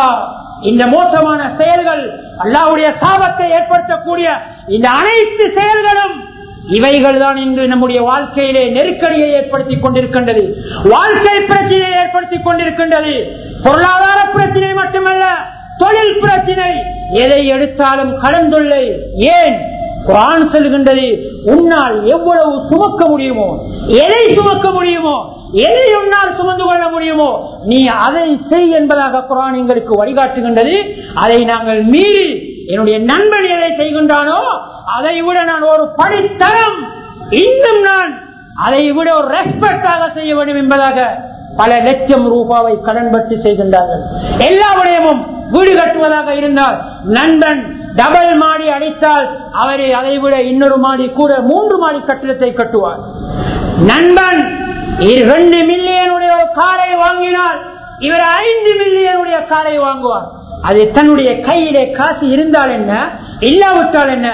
இந்த மோசமான செயல்கள் அல்லாவுடைய சாபத்தை ஏற்படுத்தக்கூடிய இந்த அனைத்து செயல்களும் இவைகள் தான் இன்று நம்முடைய வாழ்க்கையிலே நெருக்கடியை ஏற்படுத்திக் கொண்டிருக்கின்றது. வாழ்க்கை பிரச்சனையை ஏற்படுத்திக் கொண்டிருக்கின்றது. பொருளாதார பிரச்சனை மட்டுமல்ல தொழில் பிரச்சனை. எதை எடுத்தாலும் கலந்துள்ளே ஏன்? குரான் சொல்கின்றது உன்னால் எவ்வளவு சுமக்க முடியுமோ எதை சுமக்க முடியுமோ எதை உன்னால் சுமந்து கொள்ள முடியுமோ நீ அதை செய் என்பதாக குரான் எங்களுக்கு வழிகாட்டுகின்றது. அதை நாங்கள் மீறி என்னுடைய நண்பன் எதை செய்கின்றானோ அதை விட நான் ஒரு படித்தரம் இன்னும் நான் அதை விட ஒரு ரெஸ்பெக்டாக செய்ய வேண்டும் என்பதாக பல லட்சம் ரூபாவை கடன் பற்றி செய்கின்றார்கள். எல்லா விடயமும் வீடு கட்டுவதாக இருந்தால் நண்பன் டபுள் மாடி அடித்தால் அவரை அதை விட இன்னொரு மாடி கூட மூன்று மாடி கட்டிடத்தை கட்டுவார். நண்பன் இரண்டு மில்லியனுடைய காரை வாங்கினால் இவர் ஐந்து மில்லியனுடைய காரை வாங்குவார். அது தன்னுடைய கையிலே காசு இருந்தால் என்ன? இல்லாவிட்டால் என்ன?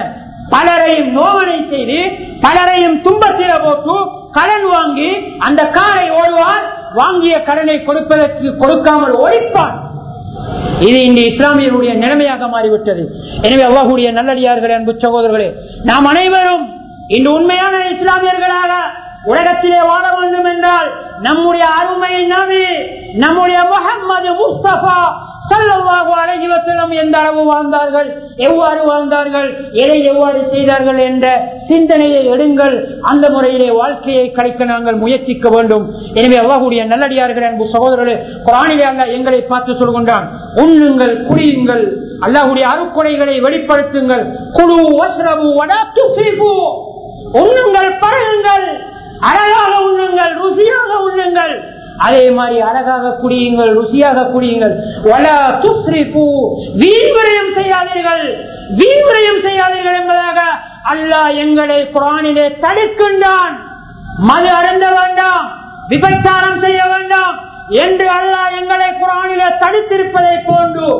பலரையும் நோவனை செய்து பலரையும் துன்பத்தில போக்கு கடன் வாங்கி அந்த காரை ஓடுவார். வாங்கிய கடனை கொடுப்பதற்கு கொடுக்காமல் ஒழிப்பார் இது இன்று இஸ்லாமியருடைய நிலைமையாக மாறிவிட்டது. எனவே அவ்வாஹுடைய நல்லடியார்களே அன்பு சகோதரர்களே நாம் அனைவரும் இன்று உண்மையான இஸ்லாமியர்களாக உலகத்திலே வாழ வேண்டும் என்றால் நம்முடைய அருமை நபி நம்முடைய முகம்மது முஸ்தபா சல்லல்லாஹு அலைஹி வஸல்லம் எந்த அளவு வாழ்ந்தார்கள்? எவ்வாறு வாழ்ந்தார்கள்? எதை எவ்வாறு செய்தார்கள் என்ற சிந்தனையை எடுங்கள். அந்த முறையிலே வாழ்க்கையை கழிக்க நாங்கள் முயற்சிக்க வேண்டும். எனவே அவ்வாவுடைய நல்லடியார்கள் அன்பு சகோதரர்களே குரானிலே அல்ல எங்களை பார்த்து சொல்கின்றான். உண்ணுங்கள் குடியுங்கள். அல்லாஹுடைய அருக்குறைகளை வெளிப்படுத்துங்கள். குழு வஸ்ரபு வடா துசிபு உண்ணுங்கள் பழகுங்கள் அழகாக உண்ணுங்கள் ருசியாக உண்ணுங்கள். அதே மாதிரி அழகாக குடியுங்கள் ருசியாக குடியுங்கள். வீண்விரயம் செய்யாதீர்கள். வீண்விரயம் செய்யாதீர்கள் என்பதாக அல்லாஹ் எங்களை குரானிலே தடுக்கின்றான். மது அருந்த வேண்டாம் விபச்சாரம் செய்ய வேண்டாம் என்று அல்லாஹ் எங்களை குரானிலே தடுத்திருப்பதை போன்று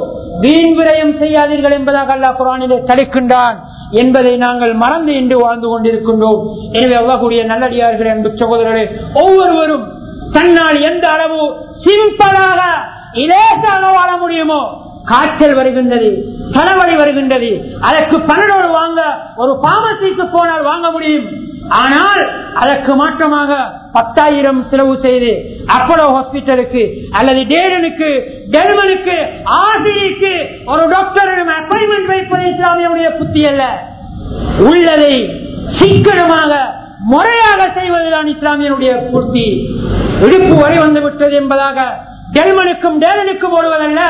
வீண் செய்யாதீர்கள் என்பதாக அல்லாஹ் குரானிலே தடுக்கின்றான். என்பதை நாங்கள் மறந்து இன்று வாழ்ந்து கொண்டிருக்கின்றோம். எனவே அவ்வளவுடைய நல்லடியார்கள் என்று சகோதரர்களே ஒவ்வொருவரும் தன்னால் எந்த அளவு சிம்பிளாக இலேசாக வாழ முடியுமோ காய்ச்சல் வருகின்றது தலைவலி வருகின்றது அதற்கு பன்னெண்டோடு வாங்க ஒரு பாமசிக்கு போனால் வாங்க முடியும். ஆனால் அதற்கு மாற்றமாக பத்தாயிரம் செலவு செய்து அப்போலோ ஹாஸ்பிட்டலுக்கு அல்லது டேரனுக்கு டெல்மனுக்கு ஆசிரிக்கு ஒரு டாக்டரிடம் அப்பாயின்மெண்ட் வைப்பது இஸ்லாமியுடைய புத்தி அல்ல. உள்ளதை சிக்கனமாக முறையாக செய்வதுதான் இஸ்லாமியனுடைய பூர்த்தி விடுப்பு வரை வந்து விட்டது என்பதாக டெல்மனுக்கும் டேரனுக்கும் ஓடுவதல்ல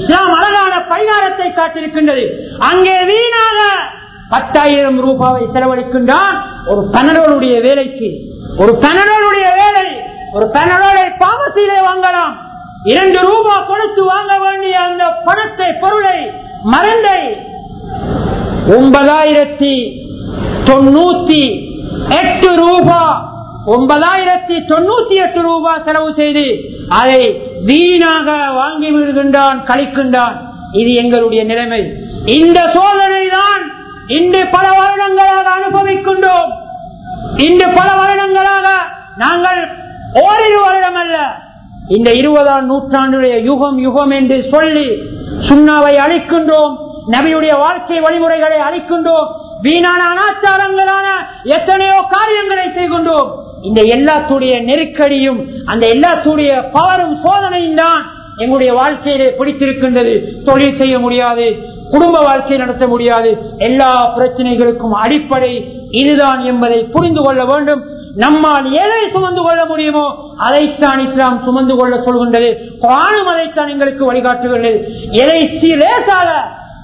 இஸ்லாம் அழகான பரிகாரத்தை காட்டிருக்கின்றது அங்கே வீணாக பத்தாயிரம் ரூபாவை செலவழிக்கின்றான். ஒரு பனரோளுடைய வேலைக்கு ஒரு பனரோளுடைய வேலை ஒரு பனரோலை பாமசியிலே வாங்கலாம். இரண்டு ரூபாய் கொடுத்து வாங்க வேண்டிய அந்த பணத்தை பொருளை மருந்தை ஒன்பதாயிரத்தி தொண்ணூத்தி எட்டு ரூபா ஒன்பதாயிரத்தி தொண்ணூத்தி எட்டு ரூபாய் செலவு செய்து அதை வீணாக வாங்கி விடுகின்றான் கழிக்கின்றான். இது எங்களுடைய நிலைமை. இந்த சோதனை தான் இன்று பல வருடங்களாக அனுபவிக்கின்றோம். இன்று பல வருடங்களாக நாங்கள் ஓரிரு வருடம் அல்ல இந்த இருபதாம் நூற்றாண்டுடைய யுகம் யுகம் என்று சொல்லி சுண்ணாவை அழிக்கின்றோம் நபியுடைய வாழ்க்கை வழிமுறைகளை அழிக்கின்றோம் வீணான அனாச்சாரங்களான எத்தனையோ காரியங்களை செய்கின்றோம். இந்த எல்லாத்துடைய நெருக்கடியும் அந்த எல்லாத்துடைய பவரும் சோதனையும் தான் எங்களுடைய வாழ்க்கையிலே பிடித்திருக்கின்றது. தொழில் செய்ய முடியாது குடும்ப வாழ்க்கை நடத்த முடியாது. எல்லா பிரச்சனைகளுக்கும் அடிப்படை இதுதான் என்பதை புரிந்து கொள்ள வேண்டும். நம்மால் எதை சுமந்து கொள்ள முடியுமோ அதைத்தான் இஸ்லாம் சுமந்து கொள்ள சொல்கின்றது. குரானும் அதைத்தான் எங்களுக்கு வழிகாட்டுகின்றது எதை லேசாக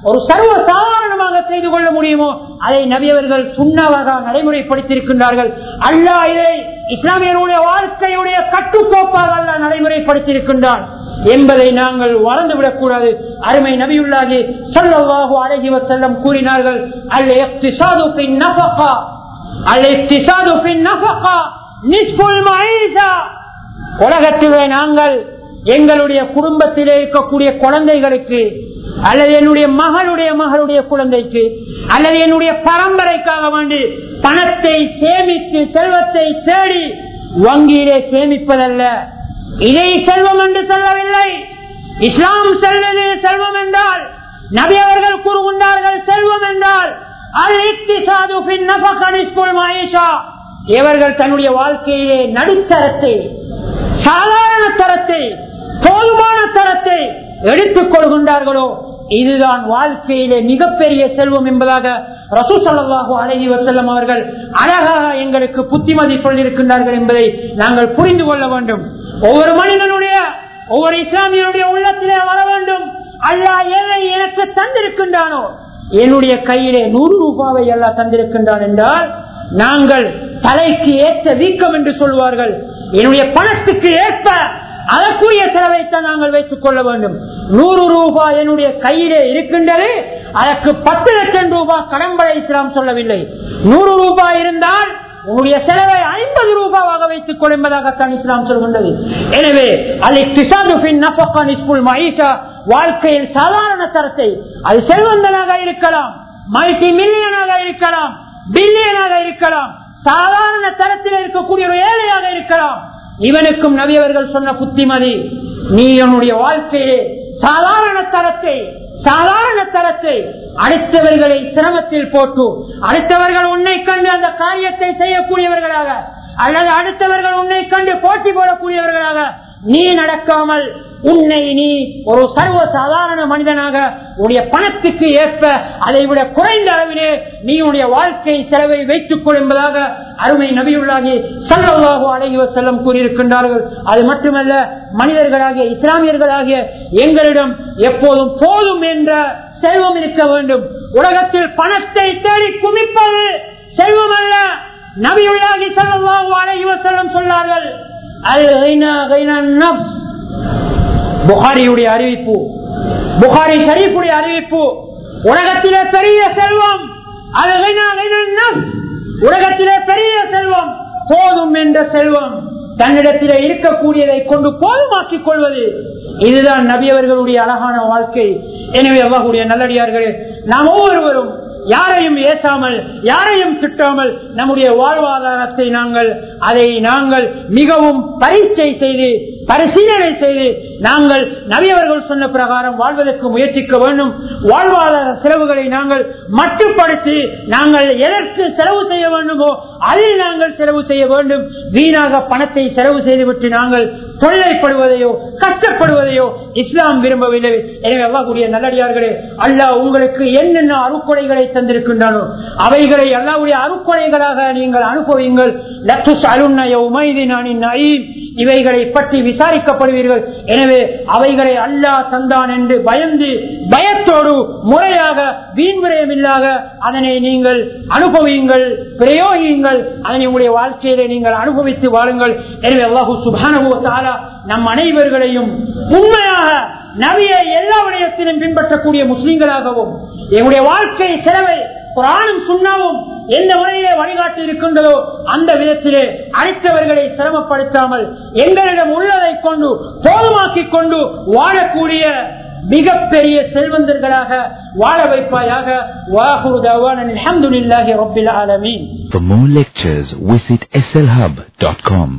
ஒரு சர்வ சாதாரணமாக செய்து கொள்ள முடியுமோ அதை நபியவர்கள் சுண்ணாவாக நடைமுறைப்படுத்தியிருக்கின்றார்கள். அல்லா இதை இஸ்லாமியருடைய வாழ்க்கையுடைய கட்டுக்கோப்பாக அல்ல நடைமுறைப்படுத்தியிருக்கின்றார் என்பதை நாங்கள் வளர்ந்துவிடக் கூடாது அருமை நபியுள்ளாகி சொல்லவாக அழகி செல்லம் கூறினார்கள் அல் உலகத்திலே நாங்கள் எங்களுடைய குடும்பத்திலே இருக்கக்கூடிய குழந்தைகளுக்கு அல்லது என்னுடைய மகளுடைய மகளுடைய குழந்தைக்கு அல்லது என்னுடைய பரம்பரைக்காக வேண்டி பணத்தை சேமித்து செல்வத்தை தேடி வங்கியிலே சேமிப்பதல்ல இதை செல்வம் என்று சொல்லவில்லை. இஸ்லாம் செல்வது செல்வம் என்றால் நபி அவர்கள் கூறுகின்றார்கள் செல்வம் என்றால் இவர்கள் தன்னுடைய வாழ்க்கையிலே நடுத்தரத்தை சாதாரண தரத்தை போதுமான தரத்தை எடுத்துக் கொள்கின்றார்களோ இதுதான் வாழ்க்கையிலே மிகப்பெரிய செல்வம் என்பதாக ரசூ சல்லாஹூ அழகி வசல்லம் அவர்கள் அழகாக எங்களுக்கு புத்திமதி சொல்லியிருக்கின்றார்கள் என்பதை நாங்கள் புரிந்து கொள்ள வேண்டும். ஒவ்வொரு மனிதனுடைய ஒவ்வொரு இஸ்லாமியனுடைய உள்ளத்திலே வர வேண்டும். அல்லா எதை எனக்கு தந்திருக்கின்றானோ என்னுடைய கையிலே நூறு ரூபாவை எல்லாம் தந்திருக்கின்றான் என்றால் நாங்கள் தலைக்கு ஏற்ற வீக்கம் என்று சொல்வார்கள். என்னுடைய பணத்துக்கு ஏற்ப அதற்குரிய செலவைத்தான் நாங்கள் வைத்துக் கொள்ள வேண்டும். நூறு ரூபாய் என்னுடைய கையிலே இருக்கின்றது அதற்கு பத்து லட்சம் ரூபாய் கடம்படை இஸ்லாம் சொல்லவில்லை. நூறு ரூபாய் இருந்தால் உங்களுடைய செலவை ஐம்பது ரூபாவாக வைத்துக் கொள் என்பதாகத்தான் இஸ்லாம் சொல்கின்றது. எனவே அதை வாழ்க்கையின் சாதாரண தரத்தை அது செல்வந்தனாக இருக்கலாம் மல்டி மில்லியனாக இருக்கலாம் பில்லியனாக இருக்கலாம் சாதாரண தரத்தில் இருக்கக்கூடிய ஒரு ஏழையாக இருக்கலாம். இவனுக்கும் நவியவர்கள் சொன்ன புத்திமதி நீ என்னுடைய வாழ்க்கையிலே சாதாரண தரத்தை சாதாரண தரத்தை அடுத்தவர்களை சிரமத்தில் போட்டு அடுத்தவர்கள் உன்னை கண்டு அந்த காரியத்தை செய்யக்கூடியவர்களாக அல்லது அடுத்தவர்கள் உன்னை கண்டு போட்டி போடக்கூடியவர்களாக நீ நடக்காமல் உன்னை நீ ஒரு சர்வ சாதாரண மனிதனாக உடைய பணத்துக்கு ஏற்ப அதை விட குறைந்த அளவிலே நீ உடைய வாழ்க்கை செலவை வைத்துக் கொள் என்பதாக அருமை நபியுள்ளாகி சல்லாஹு அலைவ செல்லம் கூறியிருக்கின்றார்கள். அது மட்டுமல்ல மனிதர்களாகிய இஸ்லாமியர்களாகிய எங்களிடம் எப்போதும் போதும் என்ற செல்வம் இருக்க வேண்டும். உலகத்தில் பணத்தை தேடி குமிப்பது செல்வம் அல்ல. நபியுள்ளாகி சல்லாஹு அலைவ செல்லம் சொன்னார்கள் புகாரியுடைய அறிவிப்பு. புகாரி ஷரீஃபுடைய அறிவிப்பு. உலகத்திலே பெரிய செல்வம். அது உலகத்திலே பெரிய செல்வம். போதும் என்ற செல்வம். தன்னிடத்திலே இருக்கக்கூடியதை கொண்டு போதுமாக்கிக் கொள்வது. இதுதான் நபியவர்களுடைய அழகான வாழ்க்கை. எனவே அவ்வாவுடைய நல்லடியார்களே நாம் ஒவ்வொருவரும் யாரையும் ஏசாமல் யாரையும் திட்டாமல் நம்முடைய வாழ்வாதாரத்தை நாங்கள் அதை நாங்கள் மிகவும் பரீட்சை செய்து பரிசீலனை செய்து நாங்கள் நவியவர்கள் சொன்ன பிரகாரம் வாழ்வதற்கு முயற்சிக்க வேண்டும். வாழ்வாதார செலவுகளை நாங்கள் மட்டுப்படுத்தி நாங்கள் எதற்கு செலவு செய்ய வேண்டுமோ அதில் நாங்கள் செலவு செய்ய வேண்டும். வீணாக பணத்தை செலவு செய்துவிட்டு நாங்கள் தொல்லைப்படுவதையோ கஷ்டப்படுவதையோ இஸ்லாம் விரும்பவில்லை. எனவே அல்லாஹுடைய நல்லடியார்களே அல்லாஹ் உங்களுக்கு என்னென்ன அருக்கொடைகளை தந்திருக்கின்றனோ அவைகளை அல்லாவுடைய அருக்கொடைகளாக நீங்கள் அனுபவிங்கள். லத்துஸ் அலுன்ன யௌமைதின் அனின் நயீம். இவைகளை பற்றி விசாரிக்கப்படுவீர்கள். எனவே அவைகளை அல்லாஹ் தந்தான் என்று பயந்து பயத்தோடு முறையாக வீண் விரயமில்லாத அதனை நீங்கள் அனுபவியுங்கள் பிரயோகியுங்கள். அதனை உங்களுடைய வாழ்க்கையிலே நீங்கள் அனுபவித்து வாழுங்கள். எனவே அல்லாஹு சுபானு தாரா நம் அனைவர்களையும் உண்மையாக நவியை எல்லா விடயத்திலும் பின்பற்றக்கூடிய முஸ்லீம்களாகவும் எங்களுடைய வாழ்க்கை செலவை குரானும் சுண்ணாவும் எந்த முறையிலே வழிகாட்டி இருக்கின்றதோ அந்த விதத்திலே அழைத்தவர்களை சிரமப்படுத்தாமல் எங்களிடம் உள்ளதை கொண்டு போதுமாக்கிக் கொண்டு வாழக்கூடிய மிகப்பெரிய செல்வந்தர்களாக வாழ வைப்பாயாக வாகுருதவான் அல்ஹம்துலில்லாஹி For more lectures, visit slhub.com.